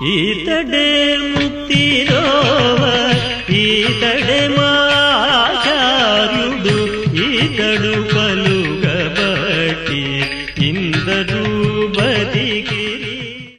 ఈతడే ముక్తి రోవ ఈతడే మాచార్యుడు ఈతడు పలుగబట్టి ఇందరూ